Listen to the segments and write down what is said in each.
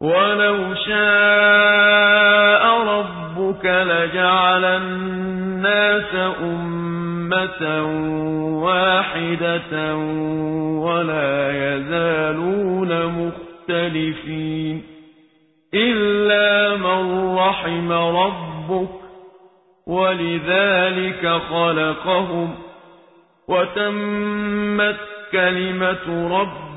ولو شاء ربك لجعل الناس أمة واحدة ولا يزالون مختلفين إلا من رحم ربك ولذلك خلقهم وتمت كلمة ربك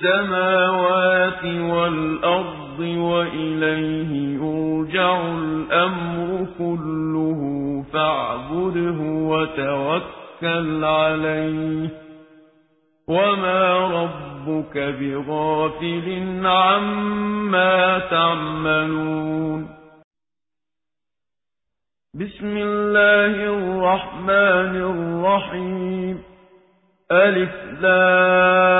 السماوات والأرض وإليه يرجع الأمر كله فاعبده وتوكل عليه وما ربك بغافل عما تعملون بسم الله الرحمن الرحيم ألف لام